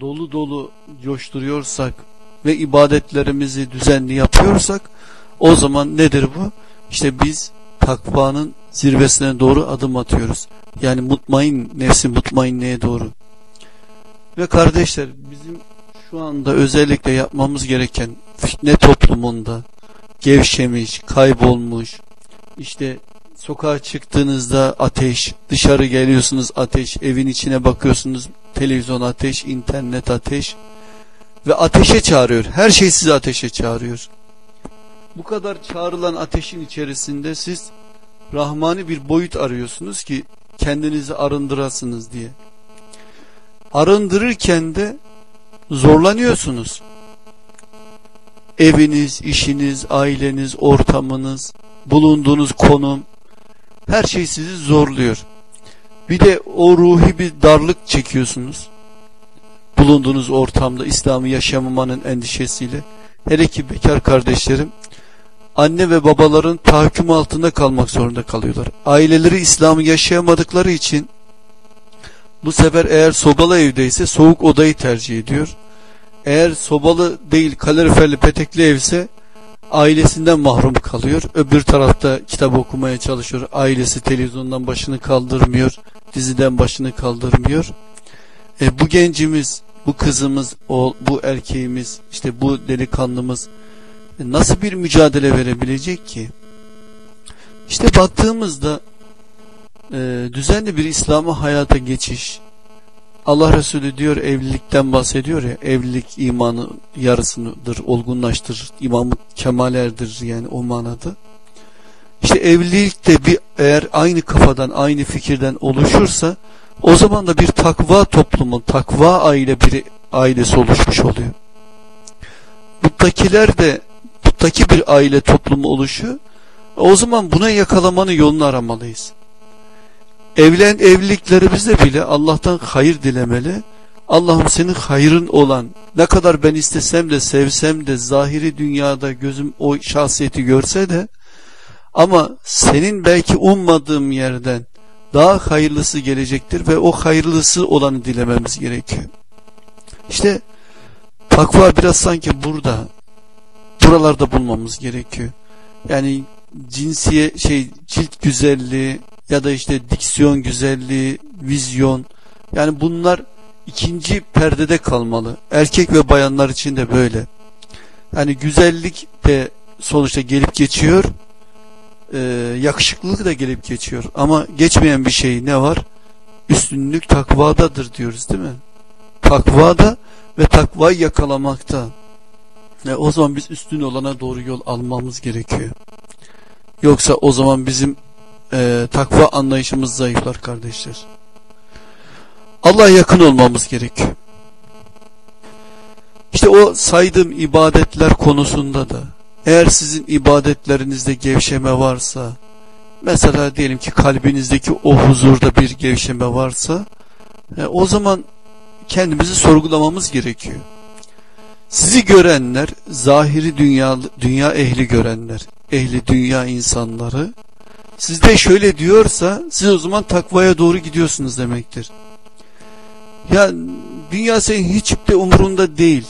dolu dolu coşturuyorsak ve ibadetlerimizi düzenli yapıyorsak o zaman nedir bu? İşte biz takvanın zirvesine doğru adım atıyoruz. Yani mutmain, nefsi mutmainneye doğru. Ve kardeşler bizim şu anda özellikle yapmamız gereken fitne toplumunda gevşemiş, kaybolmuş, işte sokağa çıktığınızda ateş, dışarı geliyorsunuz ateş, evin içine bakıyorsunuz televizyon ateş, internet ateş ve ateşe çağırıyor. Her şey sizi ateşe çağırıyor. Bu kadar çağrılan ateşin içerisinde siz rahmani bir boyut arıyorsunuz ki kendinizi arındırasınız diye. Arındırırken de zorlanıyorsunuz. Eviniz, işiniz, aileniz, ortamınız, bulunduğunuz konum her şey sizi zorluyor. Bir de o ruhi bir darlık çekiyorsunuz. Bulunduğunuz ortamda İslam'ı yaşamamanın endişesiyle. Hele ki bekar kardeşlerim anne ve babaların tahakküm altında kalmak zorunda kalıyorlar. Aileleri İslam'ı yaşayamadıkları için bu sefer eğer sobalı evdeyse soğuk odayı tercih ediyor. Eğer sobalı değil kaloriferli petekli evse ailesinden mahrum kalıyor. Öbür tarafta kitap okumaya çalışıyor. Ailesi televizyondan başını kaldırmıyor. Diziden başını kaldırmıyor. E, bu gencimiz, bu kızımız, o, bu erkeğimiz, işte bu delikanlımız e, nasıl bir mücadele verebilecek ki? İşte baktığımızda e, düzenli bir İslam'a hayata geçiş, Allah Resulü diyor evlilikten bahsediyor ya evlilik imanı yarısıdır olgunlaştırır imamı kemalerdir yani o manada. İşte evlilik de bir eğer aynı kafadan aynı fikirden oluşursa o zaman da bir takva toplumu takva aile bir ailesi oluşmuş oluyor. Muttakiler de muttaki bir aile toplumu oluşuyor. O zaman buna yakalamanın yolunu aramalıyız. Evlen evliliklerimizde bile Allah'tan hayır dilemeli. Allah'ım senin hayrın olan ne kadar ben istesem de sevsem de zahiri dünyada gözüm o şahsiyeti görse de ama senin belki ummadığım yerden daha hayırlısı gelecektir ve o hayırlısı olanı dilememiz gerekiyor. İşte takva biraz sanki burada buralarda bulmamız gerekiyor. Yani cinsiye şey cilt güzelliği ya da işte diksiyon güzelliği, vizyon yani bunlar ikinci perdede kalmalı. Erkek ve bayanlar için de böyle. Yani güzellik de sonuçta gelip geçiyor. Ee, yakışıklılık da gelip geçiyor. Ama geçmeyen bir şey ne var? Üstünlük takvadadır diyoruz değil mi? Takvada ve takvayı yakalamakta. E, o zaman biz üstün olana doğru yol almamız gerekiyor. Yoksa o zaman bizim e, takva anlayışımız zayıflar kardeşler. Allah'a yakın olmamız gerekiyor. İşte o saydığım ibadetler konusunda da eğer sizin ibadetlerinizde gevşeme varsa mesela diyelim ki kalbinizdeki o huzurda bir gevşeme varsa e, o zaman kendimizi sorgulamamız gerekiyor. Sizi görenler, zahiri dünya, dünya ehli görenler, ehli dünya insanları sizde şöyle diyorsa siz o zaman takvaya doğru gidiyorsunuz demektir. Ya dünya senin hiç de umurunda değil.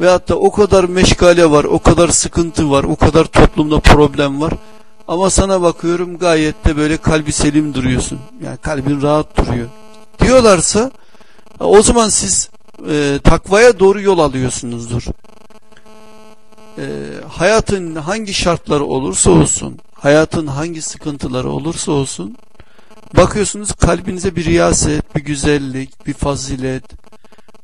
Ve hatta o kadar meşgale var, o kadar sıkıntı var, o kadar toplumda problem var. Ama sana bakıyorum gayet de böyle kalbi selim duruyorsun. Yani kalbin rahat duruyor. Diyorlarsa o zaman siz e, takvaya doğru yol alıyorsunuzdur. E, hayatın hangi şartları olursa olsun, hayatın hangi sıkıntıları olursa olsun, bakıyorsunuz kalbinize bir riyaset, bir güzellik, bir fazilet,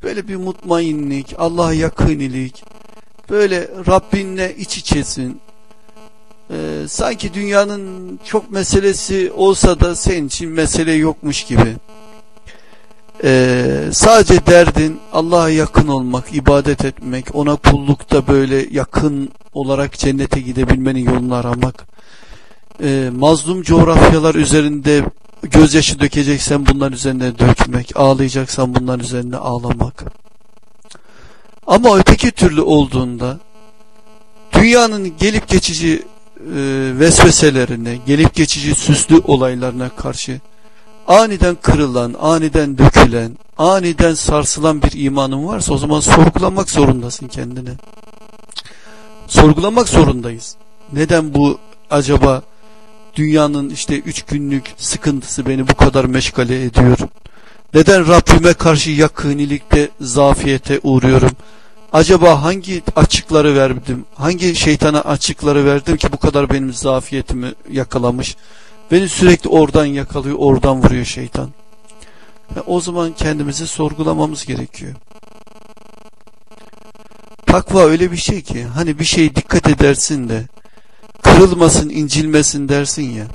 böyle bir mutmainlik, Allah'a yakinilik, böyle Rabbinle iç içesin. Ee, sanki dünyanın çok meselesi olsa da senin için mesele yokmuş gibi. Ee, sadece derdin Allah'a yakın olmak, ibadet etmek, ona kullukta böyle yakın olarak cennete gidebilmenin yolunu aramak. Ee, mazlum coğrafyalar üzerinde gözyaşı dökeceksen bunların üzerine dökmek, ağlayacaksan bunların üzerine ağlamak. Ama öteki türlü olduğunda dünyanın gelip geçici e, vesveselerine, gelip geçici süslü olaylarına karşı aniden kırılan, aniden dökülen, aniden sarsılan bir imanın varsa o zaman sorgulamak zorundasın kendini. Sorgulamak zorundayız. Neden bu acaba dünyanın işte üç günlük sıkıntısı beni bu kadar meşgale ediyor? Neden Rabbime karşı yakinilikte zafiyete uğruyorum? Acaba hangi açıkları verdim? Hangi şeytana açıkları verdim ki bu kadar benim zafiyetimi yakalamış? Beni sürekli oradan yakalıyor, oradan vuruyor şeytan. Ve o zaman kendimizi sorgulamamız gerekiyor. Takva öyle bir şey ki hani bir şey dikkat edersin de kırılmasın, incilmesin dersin ya.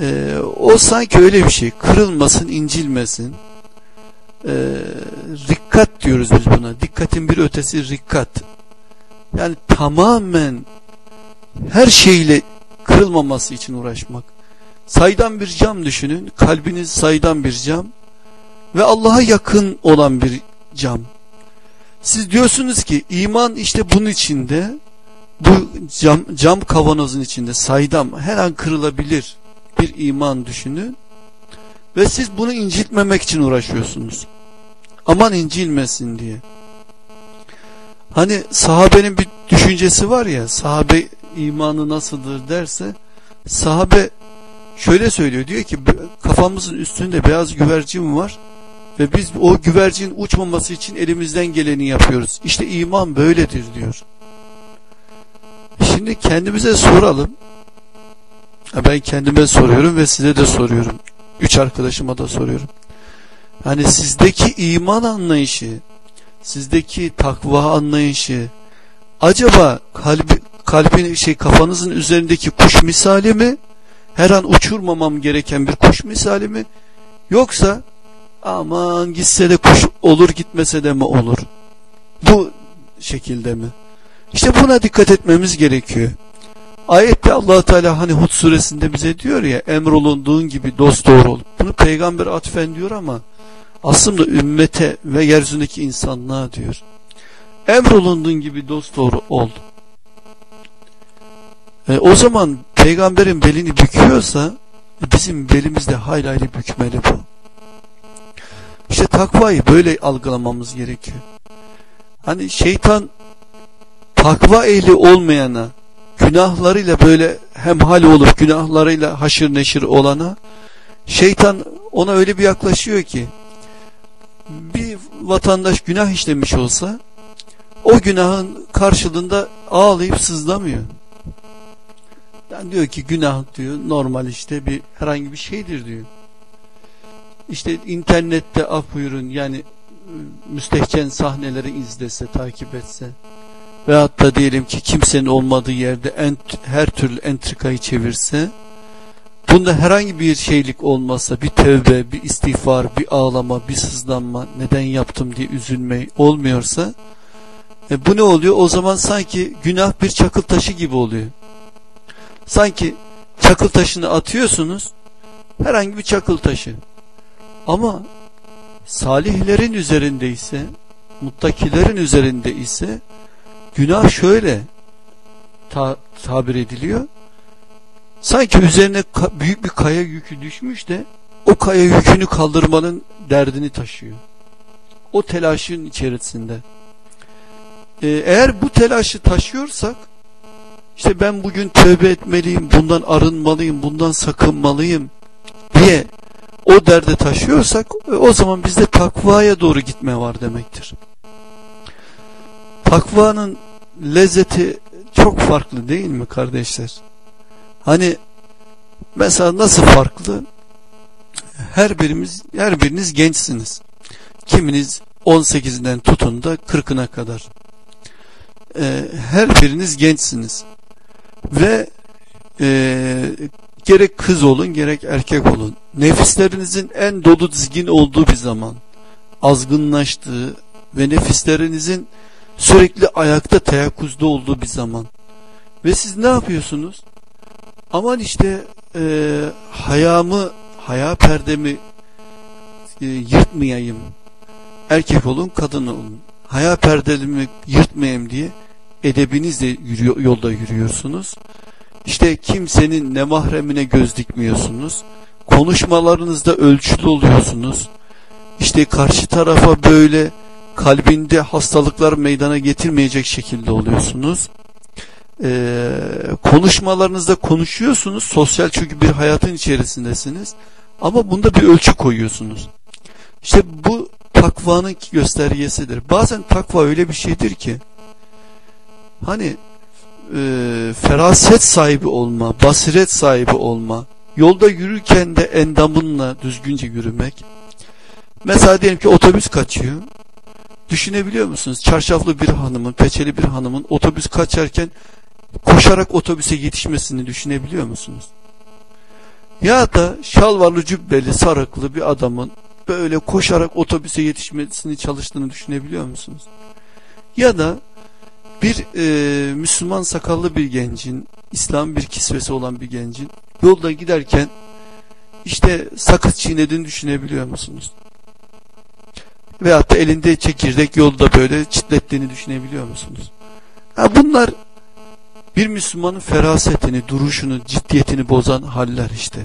Ee, o sanki öyle bir şey. Kırılmasın, incilmesin. Ee, rikkat diyoruz biz buna. Dikkatin bir ötesi rikkat. Yani tamamen her şeyle kırılmaması için uğraşmak. Saydan bir cam düşünün. Kalbiniz saydan bir cam. Ve Allah'a yakın olan bir cam. Siz diyorsunuz ki iman işte bunun içinde. Bu cam, cam kavanozun içinde saydam her an kırılabilir bir iman düşünün. Ve siz bunu incitmemek için uğraşıyorsunuz. Aman incilmesin diye. Hani sahabenin bir düşüncesi var ya sahabe imanı nasıldır derse sahabe şöyle söylüyor diyor ki kafamızın üstünde beyaz güvercin var ve biz o güvercin uçmaması için elimizden geleni yapıyoruz. İşte iman böyledir diyor. Şimdi kendimize soralım. Ben kendime soruyorum ve size de soruyorum. Üç arkadaşıma da soruyorum. Hani sizdeki iman anlayışı, sizdeki takva anlayışı acaba kalbi, kalbin şey kafanızın üzerindeki kuş misali mi? Her an uçurmamam gereken bir kuş misali mi? Yoksa aman gitse de kuş olur gitmese de mi olur? Bu şekilde mi? İşte buna dikkat etmemiz gerekiyor. Ayette allah Teala hani Hud suresinde bize diyor ya emrolunduğun gibi dost doğru ol. Bunu peygamber atfen diyor ama aslında ümmete ve yeryüzündeki insanlığa diyor. Emrolunduğun gibi dost doğru ol. E, o zaman peygamberin belini büküyorsa bizim belimiz de hayli hayli bükmeli bu. İşte takvayı böyle algılamamız gerekiyor. Hani şeytan takva ehli olmayana günahlarıyla böyle hemhal olup günahlarıyla haşır neşir olana şeytan ona öyle bir yaklaşıyor ki bir vatandaş günah işlemiş olsa o günahın karşılığında ağlayıp sızlamıyor. Yani diyor ki günah diyor normal işte bir herhangi bir şeydir diyor. İşte internette af buyurun yani müstehcen sahneleri izlese takip etse veyahut da diyelim ki kimsenin olmadığı yerde ent, her türlü entrikayı çevirse bunda herhangi bir şeylik olmazsa bir tövbe, bir istiğfar, bir ağlama, bir sızlanma neden yaptım diye üzülme olmuyorsa e, bu ne oluyor? O zaman sanki günah bir çakıl taşı gibi oluyor. Sanki çakıl taşını atıyorsunuz herhangi bir çakıl taşı. Ama salihlerin üzerinde ise muttakilerin üzerinde ise Günah şöyle ta tabir ediliyor. Sanki üzerine büyük bir kaya yükü düşmüş de o kaya yükünü kaldırmanın derdini taşıyor. O telaşın içerisinde. Ee, eğer bu telaşı taşıyorsak işte ben bugün tövbe etmeliyim, bundan arınmalıyım, bundan sakınmalıyım diye o derde taşıyorsak o zaman bizde takvaya doğru gitme var demektir. Takvanın lezzeti çok farklı değil mi kardeşler? Hani mesela nasıl farklı? Her birimiz, her biriniz gençsiniz. Kiminiz 18'inden tutun da 40'ına kadar. Ee, her biriniz gençsiniz. Ve e, gerek kız olun gerek erkek olun. Nefislerinizin en dolu dizgin olduğu bir zaman. Azgınlaştığı ve nefislerinizin sürekli ayakta teyakkuzda olduğu bir zaman. Ve siz ne yapıyorsunuz? Aman işte e, hayamı, haya perdemi e, yırtmayayım. Erkek olun, kadın olun. Haya perdelimi yırtmayayım diye edebinizle yürüyor, yolda yürüyorsunuz. İşte kimsenin ne mahremine göz dikmiyorsunuz. konuşmalarınızda ölçülü oluyorsunuz. İşte karşı tarafa böyle kalbinde hastalıklar meydana getirmeyecek şekilde oluyorsunuz. Ee, konuşmalarınızda konuşuyorsunuz. Sosyal çünkü bir hayatın içerisindesiniz. Ama bunda bir ölçü koyuyorsunuz. İşte bu takvanın göstergesidir. Bazen takva öyle bir şeydir ki hani e, feraset sahibi olma, basiret sahibi olma, yolda yürürken de endamınla düzgünce yürümek. Mesela diyelim ki otobüs kaçıyor. Düşünebiliyor musunuz? Çarşaflı bir hanımın, peçeli bir hanımın otobüs kaçarken koşarak otobüse yetişmesini düşünebiliyor musunuz? Ya da şalvarlı cübbeli sarıklı bir adamın böyle koşarak otobüse yetişmesini çalıştığını düşünebiliyor musunuz? Ya da bir e, Müslüman sakallı bir gencin, İslam bir kisvesi olan bir gencin yolda giderken işte sakız çiğnediğini düşünebiliyor musunuz? Veyahut da elinde çekirdek yolda böyle çitlettiğini düşünebiliyor musunuz? Ha bunlar bir Müslümanın ferasetini, duruşunu, ciddiyetini bozan haller işte.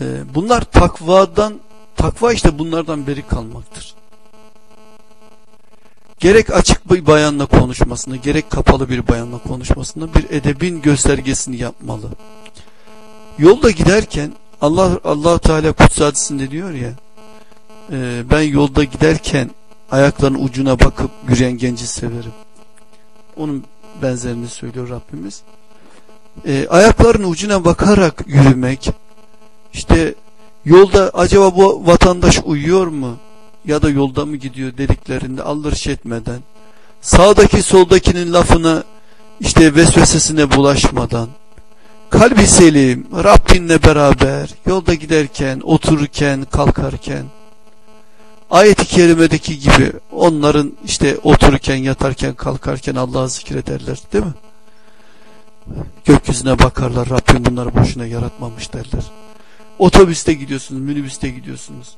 Ee, bunlar takvadan, takva işte bunlardan beri kalmaktır. Gerek açık bir bayanla konuşmasında, gerek kapalı bir bayanla konuşmasında bir edebin göstergesini yapmalı. Yolda giderken Allah Allah Teala hadisinde diyor ya, e, ben yolda giderken ayaklarının ucuna bakıp yürüyen genci severim. Onun benzerini söylüyor Rabbimiz. E, ayaklarının ucuna bakarak yürümek, işte yolda acaba bu vatandaş uyuyor mu ya da yolda mı gidiyor dediklerinde aldırış etmeden, sağdaki soldakinin lafına işte vesvesesine bulaşmadan, kalbi selim, Rabbinle beraber yolda giderken, otururken, kalkarken, ayet-i kerimedeki gibi onların işte otururken, yatarken, kalkarken Allah'ı zikrederler değil mi? Gökyüzüne bakarlar Rabbim bunları boşuna yaratmamış derler. Otobüste gidiyorsunuz, minibüste gidiyorsunuz.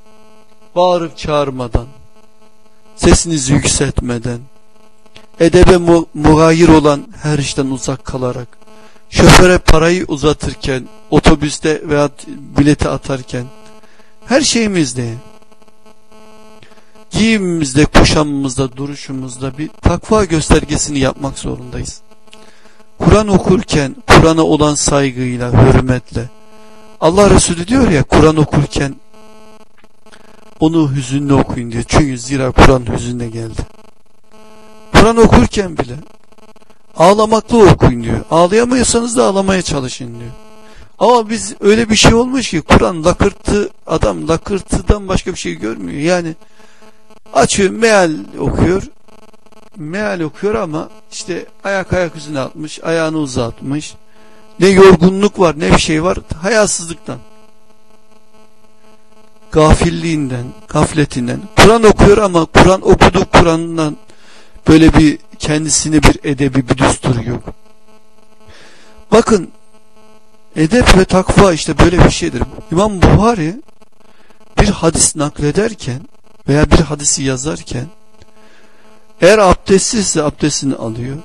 Bağırıp çağırmadan, sesinizi yükseltmeden, edebe mu muhayir olan her işten uzak kalarak, şoföre parayı uzatırken, otobüste veya bileti atarken, her şeyimizde, giyimimizde, kuşamımızda, duruşumuzda bir takva göstergesini yapmak zorundayız. Kur'an okurken, Kur'an'a olan saygıyla, hürmetle, Allah Resulü diyor ya Kur'an okurken onu hüzünle okuyun diyor. Çünkü zira Kur'an hüzünle geldi. Kur'an okurken bile ağlamakla okuyun diyor. Ağlayamıyorsanız da ağlamaya çalışın diyor. Ama biz öyle bir şey olmuş ki Kur'an lakırtı adam lakırtıdan başka bir şey görmüyor. Yani açıyor meal okuyor. Meal okuyor ama işte ayak ayak yüzüne atmış, ayağını uzatmış. Ne yorgunluk var ne bir şey var hayasızlıktan. Gafilliğinden, gafletinden. Kur'an okuyor ama Kur'an okudu Kur'an'dan böyle bir kendisine bir edebi bir düstur yok. Bakın edep ve takva işte böyle bir şeydir. İmam Buhari bir hadis naklederken veya bir hadisi yazarken eğer abdestsizse abdestini alıyor.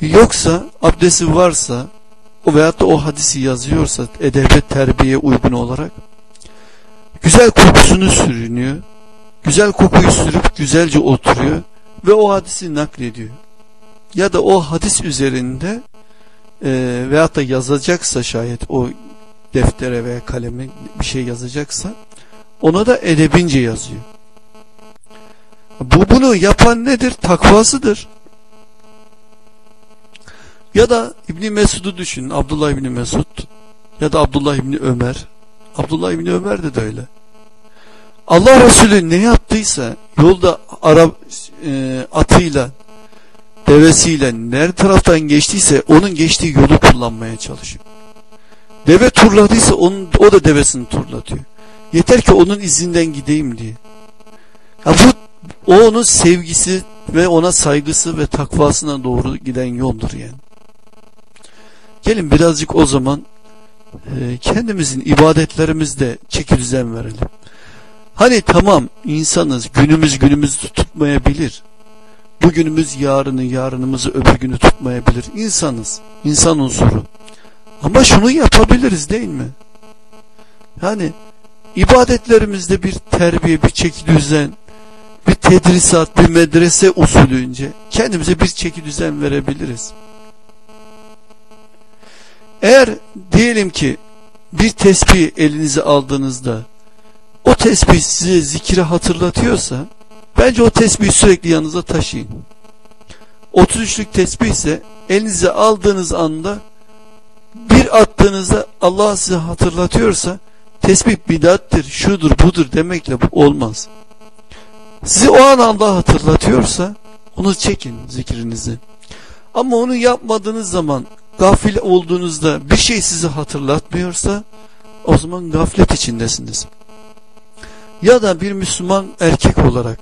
Yoksa abdesti varsa o veyahut da o hadisi yazıyorsa edebe terbiye uygun olarak güzel kokusunu sürünüyor. Güzel kokuyu sürüp güzelce oturuyor ve o hadisi naklediyor. Ya da o hadis üzerinde e, veyahut da yazacaksa şayet o deftere veya kaleme bir şey yazacaksa ona da edebince yazıyor. Bu bunu yapan nedir? Takvasıdır. Ya da İbni Mesud'u düşünün. Abdullah İbni Mesud ya da Abdullah İbni Ömer. Abdullah İbni Ömer de, öyle. Allah Resulü ne yaptıysa yolda Arap e, atıyla devesiyle nerede taraftan geçtiyse onun geçtiği yolu kullanmaya çalışıyor. Deve turladıysa onun, o da devesini turlatıyor. Yeter ki onun izinden gideyim diye. Ya bu o onun sevgisi ve ona saygısı ve takvasına doğru giden yoldur yani. Gelin birazcık o zaman e, kendimizin ibadetlerimizde çeki verelim. Hani tamam insanız günümüz günümüz tutmayabilir. Bugünümüz yarını yarınımızı öbür günü tutmayabilir. İnsanız. insan unsuru. Ama şunu yapabiliriz değil mi? Yani ibadetlerimizde bir terbiye, bir çeki düzen, bir tedrisat, bir medrese usulünce kendimize bir çeki düzen verebiliriz. Eğer diyelim ki bir tesbih elinize aldığınızda o tesbih size zikri hatırlatıyorsa bence o tesbihi sürekli yanınıza taşıyın. 33'lük tesbih ise elinize aldığınız anda bir attığınızda Allah size hatırlatıyorsa tesbih bidattir, şudur budur demekle olmaz. Sizi o an Allah hatırlatıyorsa onu çekin zikrinizi. Ama onu yapmadığınız zaman gafil olduğunuzda bir şey sizi hatırlatmıyorsa o zaman gaflet içindesiniz. Ya da bir Müslüman erkek olarak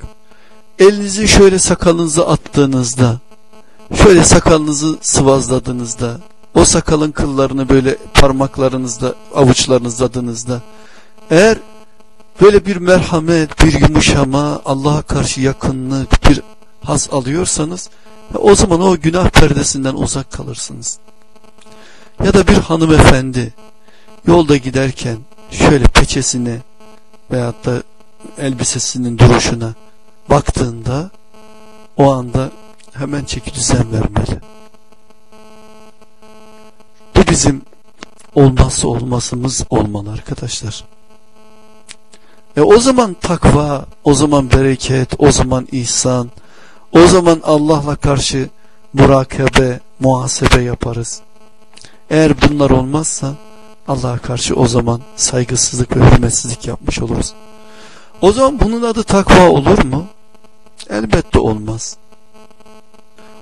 elinizi şöyle sakalınıza attığınızda şöyle sakalınızı sıvazladığınızda o sakalın kıllarını böyle parmaklarınızda avuçlarınızladığınızda eğer böyle bir merhamet bir yumuşama Allah'a karşı yakınlık bir haz alıyorsanız o zaman o günah perdesinden uzak kalırsınız. Ya da bir hanımefendi yolda giderken şöyle peçesine veyahut da elbisesinin duruşuna baktığında o anda hemen çeki düzen vermeli. Bizim olmazsa olmazımız olmalı arkadaşlar. E o zaman takva, o zaman bereket, o zaman ihsan, o zaman Allah'la karşı murakabe, muhasebe yaparız. Eğer bunlar olmazsa Allah'a karşı o zaman saygısızlık ve hürmetsizlik yapmış oluruz. O zaman bunun adı takva olur mu? Elbette olmaz.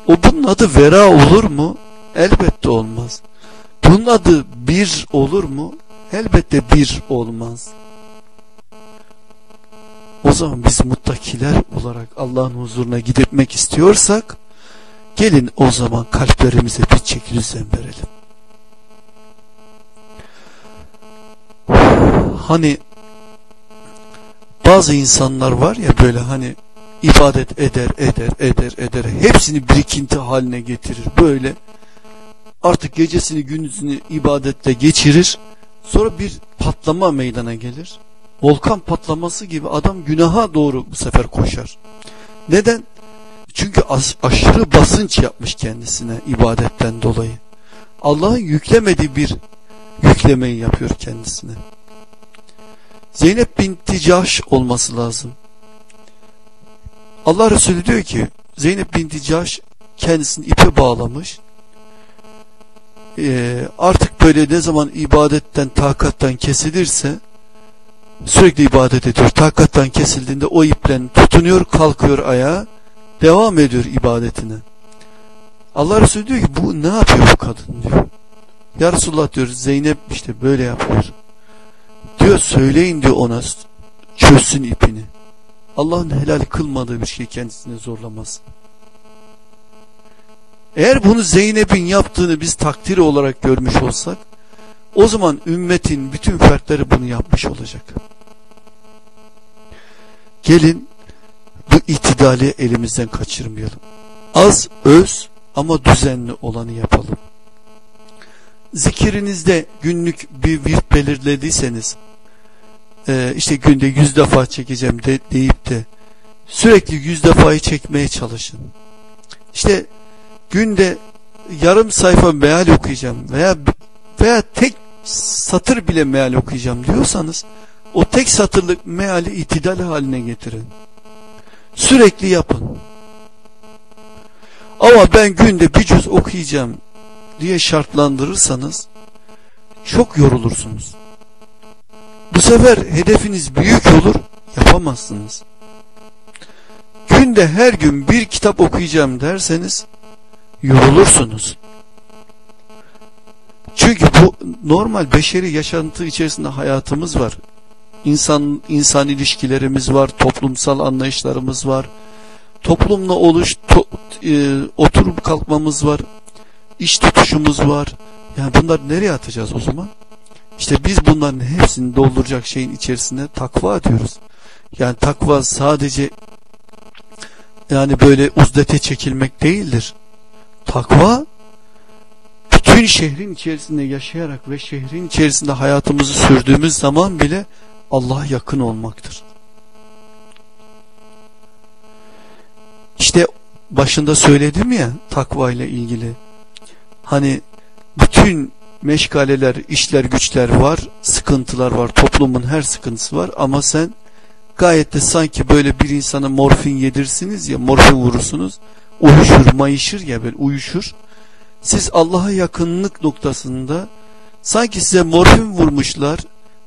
O bunun adı vera olur mu? Elbette olmaz. Bunun adı bir olur mu? Elbette bir olmaz. O zaman biz muttakiler olarak Allah'ın huzuruna gitmek istiyorsak gelin o zaman kalplerimize bir çeki düzen verelim. Hani bazı insanlar var ya böyle hani ibadet eder eder eder eder hepsini birikinti haline getirir böyle artık gecesini gündüzünü ibadette geçirir. Sonra bir patlama meydana gelir. Volkan patlaması gibi adam günaha doğru bu sefer koşar. Neden? Çünkü aşırı basınç yapmış kendisine ibadetten dolayı. Allah'ın yüklemediği bir yüklemeyi yapıyor kendisine. Zeynep binti Cahş olması lazım. Allah Resulü diyor ki Zeynep binti Cahş kendisini ipe bağlamış. Ee, artık böyle ne zaman ibadetten takattan kesilirse sürekli ibadet ediyor. Takattan kesildiğinde o iplen tutunuyor kalkıyor ayağa devam ediyor ibadetine. Allah Resulü diyor ki bu ne yapıyor bu kadın diyor. Ya Resulullah diyor Zeynep işte böyle yapıyor. Diyor söyleyin diyor ona çözsün ipini. Allah'ın helal kılmadığı bir şey kendisine zorlamaz. Eğer bunu Zeynep'in yaptığını biz takdiri olarak görmüş olsak o zaman ümmetin bütün fertleri bunu yapmış olacak. Gelin bu itidali elimizden kaçırmayalım. Az öz ama düzenli olanı yapalım. Zikirinizde günlük bir virt belirlediyseniz e, işte günde yüz defa çekeceğim de, deyip de sürekli yüz defayı çekmeye çalışın. İşte günde yarım sayfa meal okuyacağım veya veya tek satır bile meal okuyacağım diyorsanız o tek satırlık meali itidal haline getirin. Sürekli yapın. Ama ben günde bir cüz okuyacağım diye şartlandırırsanız çok yorulursunuz. Bu sefer hedefiniz büyük olur, yapamazsınız. Günde her gün bir kitap okuyacağım derseniz yorulursunuz. Çünkü bu normal beşeri yaşantı içerisinde hayatımız var. İnsan insan ilişkilerimiz var, toplumsal anlayışlarımız var. Toplumla oluş, to, e, oturup kalkmamız var. iş tutuşumuz var. Yani bunlar nereye atacağız o zaman? İşte biz bunların hepsini dolduracak şeyin içerisinde takva diyoruz. Yani takva sadece yani böyle uzdete çekilmek değildir. Takva bütün şehrin içerisinde yaşayarak ve şehrin içerisinde hayatımızı sürdüğümüz zaman bile Allah'a yakın olmaktır. İşte başında söyledim ya takva ile ilgili. Hani bütün meşgaleler, işler, güçler var, sıkıntılar var, toplumun her sıkıntısı var ama sen gayet de sanki böyle bir insana morfin yedirsiniz ya, morfin vurursunuz, uyuşur, mayışır ya böyle uyuşur. Siz Allah'a yakınlık noktasında sanki size morfin vurmuşlar,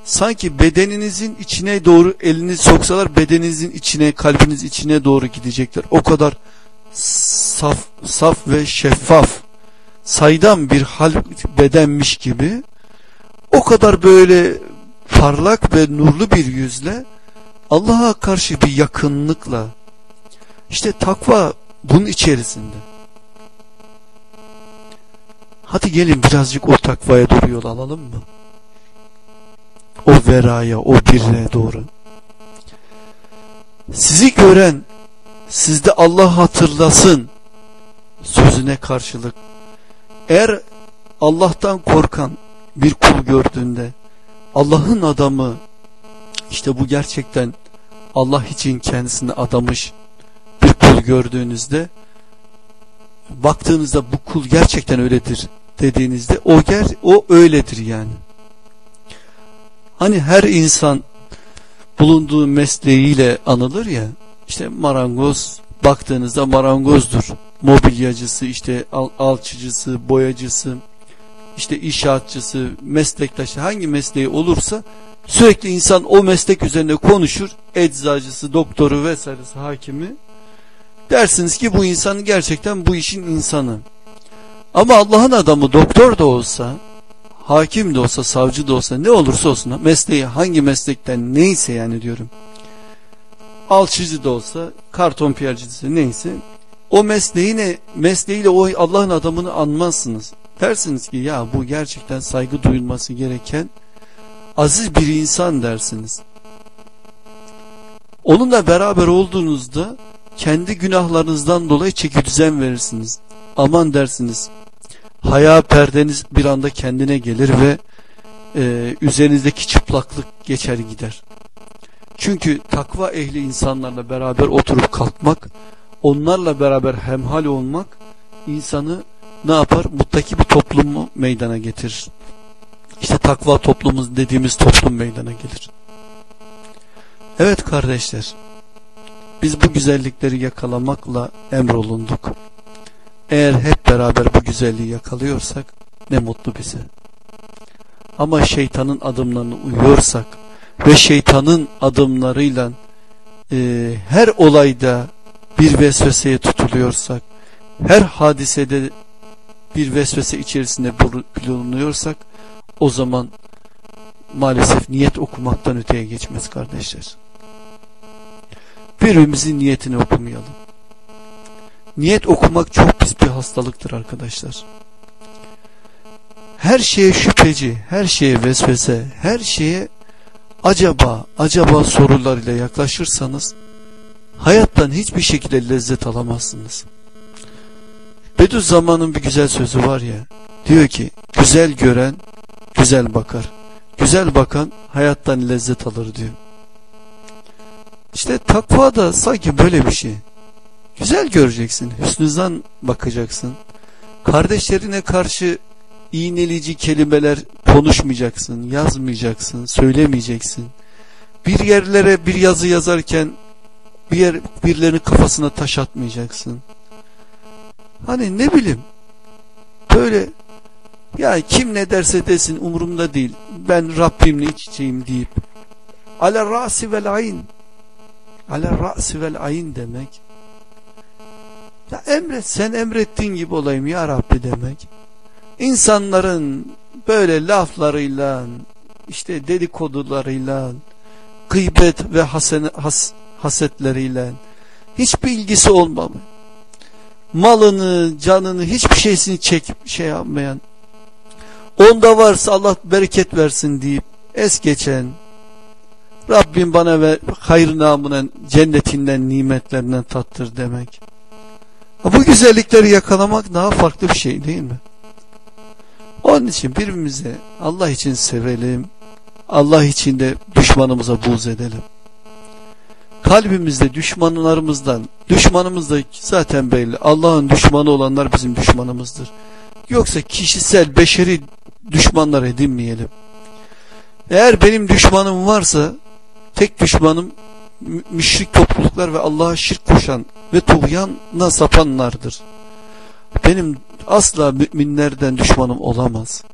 sanki bedeninizin içine doğru elini soksalar bedeninizin içine, kalbiniz içine doğru gidecekler. O kadar saf, saf ve şeffaf, saydam bir hal bedenmiş gibi o kadar böyle parlak ve nurlu bir yüzle Allah'a karşı bir yakınlıkla işte takva bunun içerisinde. Hadi gelin birazcık o takvaya doğru yol alalım mı? O veraya, o birre doğru. Sizi gören, sizde Allah hatırlasın sözüne karşılık. Eğer Allah'tan korkan bir kul gördüğünde Allah'ın adamı işte bu gerçekten Allah için kendisini adamış gördüğünüzde baktığınızda bu kul gerçekten öyledir dediğinizde o ger o öyledir yani. Hani her insan bulunduğu mesleğiyle anılır ya işte marangoz baktığınızda marangozdur. Mobilyacısı işte al, alçıcısı, boyacısı, işte inşaatçısı, meslektaşı hangi mesleği olursa sürekli insan o meslek üzerine konuşur. Eczacısı, doktoru vesairesi hakimi. Dersiniz ki bu insan gerçekten bu işin insanı. Ama Allah'ın adamı doktor da olsa, hakim de olsa, savcı da olsa ne olursa olsun mesleği hangi meslekten neyse yani diyorum. Alçıcı da olsa, karton piyercisi neyse o mesleğine, mesleğiyle o Allah'ın adamını anmazsınız. Dersiniz ki ya bu gerçekten saygı duyulması gereken aziz bir insan dersiniz. Onunla beraber olduğunuzda kendi günahlarınızdan dolayı çeki düzen verirsiniz. Aman dersiniz. Haya perdeniz bir anda kendine gelir ve e, üzerinizdeki çıplaklık geçer gider. Çünkü takva ehli insanlarla beraber oturup kalkmak, onlarla beraber hemhal olmak insanı ne yapar? Muttaki bir toplumu meydana getirir. İşte takva toplumumuz dediğimiz toplum meydana gelir. Evet kardeşler, biz bu güzellikleri yakalamakla emrolunduk. Eğer hep beraber bu güzelliği yakalıyorsak ne mutlu bize. Ama şeytanın adımlarını uyuyorsak ve şeytanın adımlarıyla e, her olayda bir vesveseye tutuluyorsak, her hadisede bir vesvese içerisinde bulunuyorsak o zaman maalesef niyet okumaktan öteye geçmez kardeşler. Birbirimizin niyetini okumayalım. Niyet okumak çok pis bir hastalıktır arkadaşlar. Her şeye şüpheci, her şeye vesvese, her şeye acaba, acaba sorularıyla yaklaşırsanız hayattan hiçbir şekilde lezzet alamazsınız. Bediüzzaman'ın bir güzel sözü var ya, diyor ki güzel gören güzel bakar. Güzel bakan hayattan lezzet alır diyor. İşte takva da sanki böyle bir şey. Güzel göreceksin, hüsnüzden bakacaksın. Kardeşlerine karşı iğneleyici kelimeler konuşmayacaksın, yazmayacaksın, söylemeyeceksin. Bir yerlere bir yazı yazarken bir yer birilerinin kafasına taş atmayacaksın. Hani ne bileyim böyle ya kim ne derse desin umurumda değil. Ben Rabbimle iç içeyim deyip ala rasi vel ayn ala rasi vel ayn demek ya emret sen emrettiğin gibi olayım ya Rabbi demek. İnsanların böyle laflarıyla işte dedikodularıyla gıybet ve hasene, has, hasetleriyle hiçbir ilgisi olmamı malını canını hiçbir şeysini çek şey yapmayan onda varsa Allah bereket versin deyip es geçen Rabbim bana ver hayır namına cennetinden nimetlerinden tattır demek. Bu güzellikleri yakalamak daha farklı bir şey değil mi? Onun için birbirimize Allah için sevelim. Allah için de düşmanımıza buz edelim. Kalbimizde düşmanlarımızdan, düşmanımız da zaten belli. Allah'ın düşmanı olanlar bizim düşmanımızdır. Yoksa kişisel, beşeri düşmanlar edinmeyelim. Eğer benim düşmanım varsa tek düşmanım müşrik topluluklar ve Allah'a şirk koşan ve tuğyanla sapanlardır. Benim asla müminlerden düşmanım olamaz.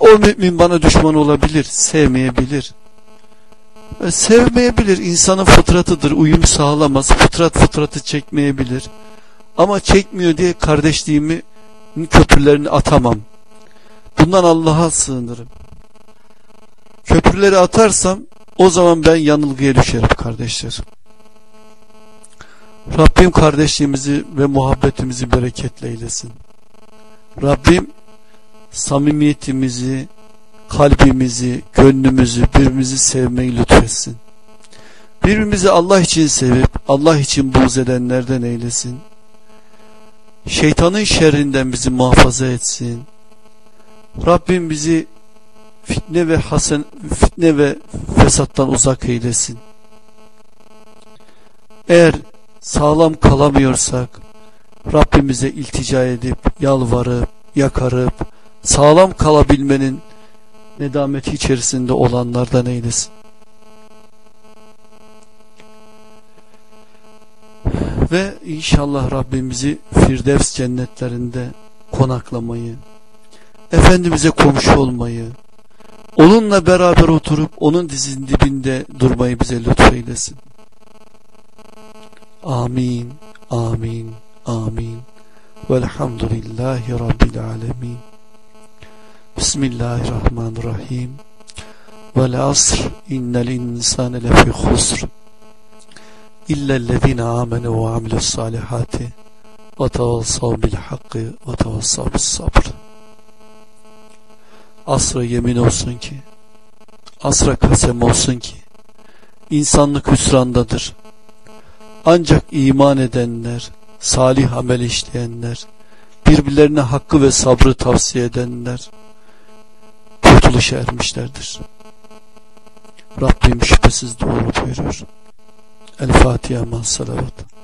O mümin bana düşman olabilir, sevmeyebilir. E, sevmeyebilir, insanın fıtratıdır, uyum sağlamaz, fıtrat fıtratı çekmeyebilir. Ama çekmiyor diye kardeşliğimi köprülerini atamam. Bundan Allah'a sığınırım. Köprüleri atarsam o zaman ben yanılgıya düşerim kardeşler. Rabbim kardeşliğimizi ve muhabbetimizi bereketle eylesin. Rabbim samimiyetimizi, kalbimizi, gönlümüzü, birbirimizi sevmeyi lütfetsin. Birbirimizi Allah için sevip Allah için buğz edenlerden eylesin. Şeytanın şerrinden bizi muhafaza etsin. Rabbim bizi fitne ve hasen fitne ve fesattan uzak eylesin. Eğer sağlam kalamıyorsak Rabbimize iltica edip yalvarıp yakarıp sağlam kalabilmenin nedameti içerisinde olanlardan eylesin. Ve inşallah Rabbimizi Firdevs cennetlerinde konaklamayı, Efendimiz'e komşu olmayı, onunla beraber oturup onun dizinin dibinde durmayı bize lütfeylesin. Amin, amin, amin. Velhamdülillahi Rabbil alemin. Bismillahirrahmanirrahim. Vel asr innel insane lefî husr. İllellezine amenu ve amilus salihati ve tevassav bil hakkı ve tevassav bis sabr. Asra yemin olsun ki, asra kasem olsun ki, insanlık hüsrandadır. Ancak iman edenler, salih amel işleyenler, birbirlerine hakkı ve sabrı tavsiye edenler, kurtuluşa ermişlerdir. Rabbim şüphesiz doğru buyuruyor. El Fatiha ma salavat.